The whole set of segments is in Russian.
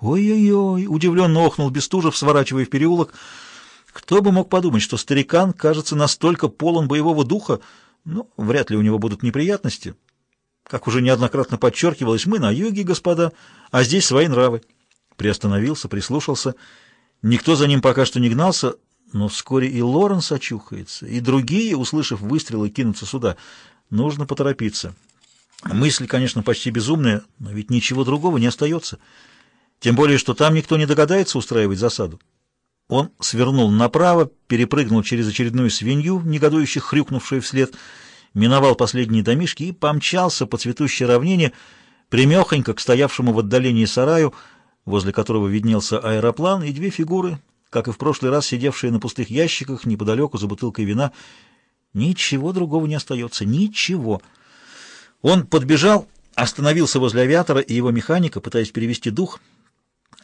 «Ой-ой-ой!» — удивленно охнул Бестужев, сворачивая в переулок. «Кто бы мог подумать, что старикан кажется настолько полон боевого духа? Ну, вряд ли у него будут неприятности. Как уже неоднократно подчеркивалось, мы на юге, господа, а здесь свои нравы». Приостановился, прислушался. Никто за ним пока что не гнался, но вскоре и Лоренс очухается, и другие, услышав выстрелы, кинутся сюда. Нужно поторопиться. Мысль, конечно, почти безумная, но ведь ничего другого не остается. Тем более, что там никто не догадается устраивать засаду. Он свернул направо, перепрыгнул через очередную свинью, негодующе хрюкнувшую вслед, миновал последние домишки и помчался по цветущей равнине, примехонько к стоявшему в отдалении сараю, возле которого виднелся аэроплан и две фигуры, как и в прошлый раз сидевшие на пустых ящиках неподалеку за бутылкой вина. Ничего другого не остается, ничего. Он подбежал, остановился возле авиатора и его механика, пытаясь перевести дух —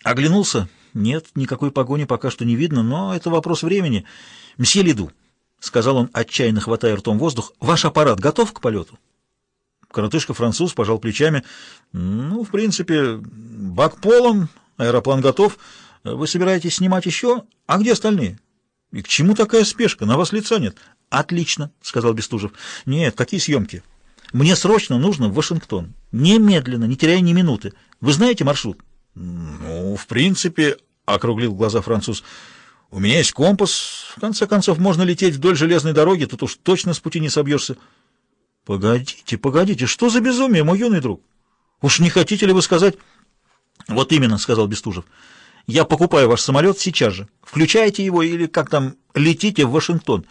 Оглянулся. Нет, никакой погони пока что не видно, но это вопрос времени. «Мсье Лиду», — сказал он, отчаянно хватая ртом воздух, — «ваш аппарат готов к полету?» Коротышка-француз пожал плечами. «Ну, в принципе, бак полон, аэроплан готов. Вы собираетесь снимать еще? А где остальные?» «И к чему такая спешка? На вас лица нет». «Отлично», — сказал Бестужев. «Нет, какие съемки?» «Мне срочно нужно в Вашингтон. Немедленно, не теряя ни минуты. Вы знаете маршрут?» «Ну, в принципе», — округлил глаза француз, — «у меня есть компас. В конце концов, можно лететь вдоль железной дороги, тут уж точно с пути не собьешься». «Погодите, погодите, что за безумие, мой юный друг? Уж не хотите ли вы сказать...» «Вот именно», — сказал Бестужев. «Я покупаю ваш самолет сейчас же. Включайте его или, как там, летите в Вашингтон».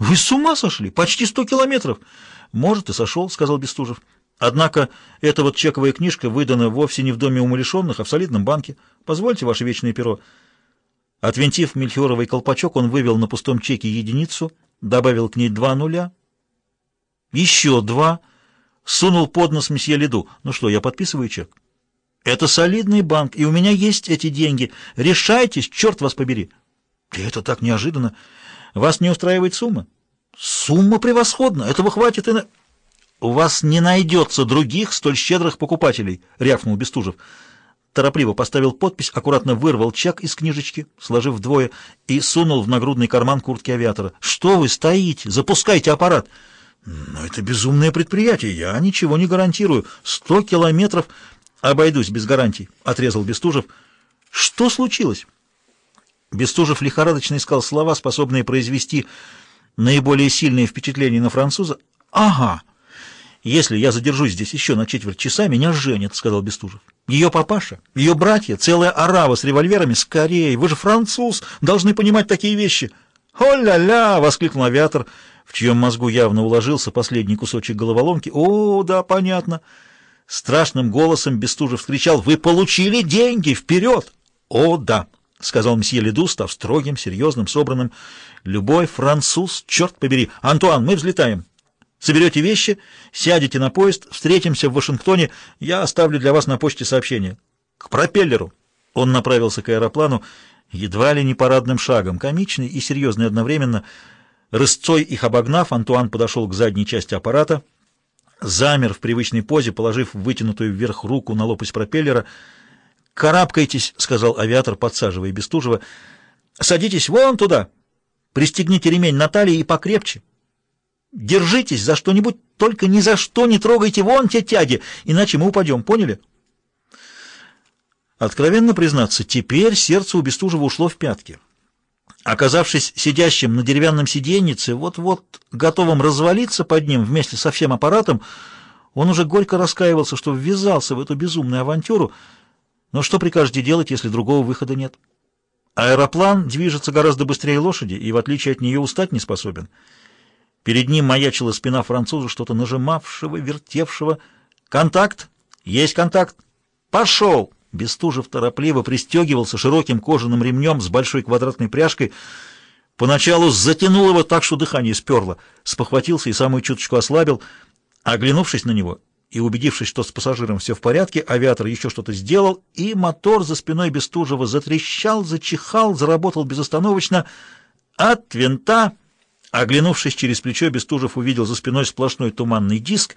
«Вы с ума сошли? Почти сто километров!» «Может, и сошел», — сказал Бестужев. Однако эта вот чековая книжка выдана вовсе не в доме умалишенных, а в солидном банке. Позвольте ваше вечное перо. Отвинтив мельхиоровый колпачок, он вывел на пустом чеке единицу, добавил к ней два нуля, еще два, сунул под нос месье Лиду. Ну что, я подписываю чек? Это солидный банк, и у меня есть эти деньги. Решайтесь, черт вас побери. Это так неожиданно. Вас не устраивает сумма? Сумма превосходна, этого хватит и на... «У вас не найдется других столь щедрых покупателей», — рявкнул Бестужев. Торопливо поставил подпись, аккуратно вырвал чек из книжечки, сложив вдвое, и сунул в нагрудный карман куртки авиатора. «Что вы стоите? Запускайте аппарат!» «Но это безумное предприятие, я ничего не гарантирую. Сто километров обойдусь без гарантий», — отрезал Бестужев. «Что случилось?» Бестужев лихорадочно искал слова, способные произвести наиболее сильное впечатление на француза. «Ага!» «Если я задержусь здесь еще на четверть часа, меня женят», — сказал Бестужев. «Ее папаша, ее братья, целая арава с револьверами. Скорее, вы же француз, должны понимать такие вещи». «О-ля-ля!» — воскликнул авиатор, в чьем мозгу явно уложился последний кусочек головоломки. «О, да, понятно». Страшным голосом Бестужев вскричал «Вы получили деньги! Вперед!» «О, да!» — сказал мсье Леду, став строгим, серьезным, собранным. «Любой француз, черт побери! Антуан, мы взлетаем!» Соберете вещи, сядете на поезд, встретимся в Вашингтоне, я оставлю для вас на почте сообщение. К пропеллеру. Он направился к аэроплану, едва ли не парадным шагом, комичный и серьезный одновременно. Рысцой их обогнав, Антуан подошел к задней части аппарата, замер в привычной позе, положив вытянутую вверх руку на лопасть пропеллера. «Карабкайтесь», — сказал авиатор, подсаживая Бестужева. «Садитесь вон туда. Пристегните ремень на талии и покрепче». Держитесь за что-нибудь, только ни за что не трогайте вон те тяги, иначе мы упадем, поняли? Откровенно признаться, теперь сердце у Бестужева ушло в пятки. Оказавшись сидящим на деревянном сиденьице, вот-вот готовым развалиться под ним вместе со всем аппаратом, он уже горько раскаивался, что ввязался в эту безумную авантюру. Но что прикажете делать, если другого выхода нет? Аэроплан движется гораздо быстрее лошади и, в отличие от нее, устать не способен. Перед ним маячила спина француза, что-то нажимавшего, вертевшего. «Контакт! Есть контакт! Пошел!» Бестужев торопливо пристегивался широким кожаным ремнем с большой квадратной пряжкой. Поначалу затянул его так, что дыхание сперло. Спохватился и самую чуточку ослабил. Оглянувшись на него и убедившись, что с пассажиром все в порядке, авиатор еще что-то сделал, и мотор за спиной Бестужева затрещал, зачихал, заработал безостановочно. От винта Оглянувшись через плечо, Бестужев увидел за спиной сплошной туманный диск,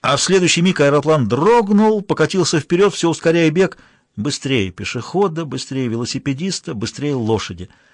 а в следующий миг аэроплан дрогнул, покатился вперед, все ускоряя бег. Быстрее пешехода, быстрее велосипедиста, быстрее лошади —